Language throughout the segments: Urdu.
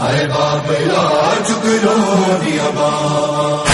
ہائے بابلا چکلو دیا ماں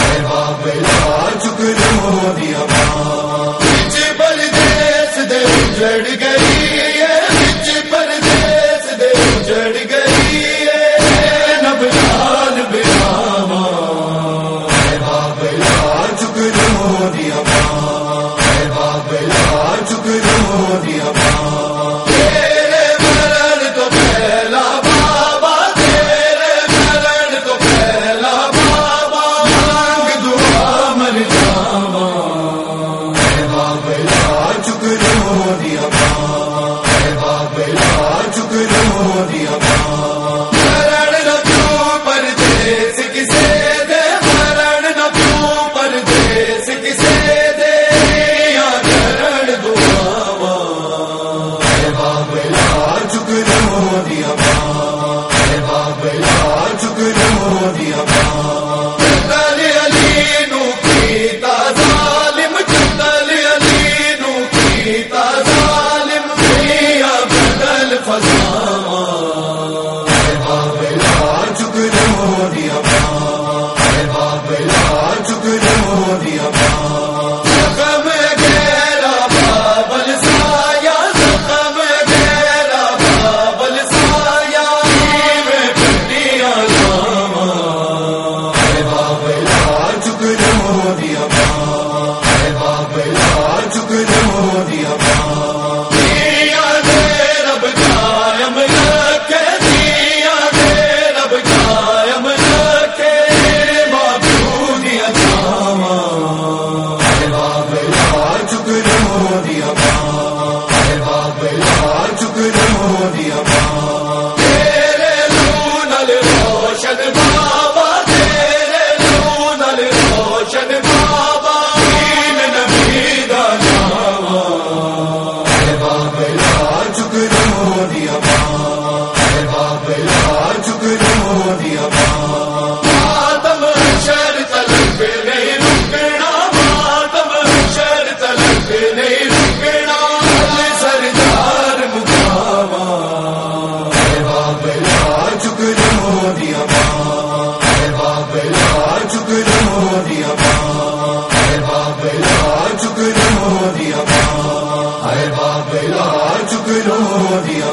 ہے بابلا چکرو دیا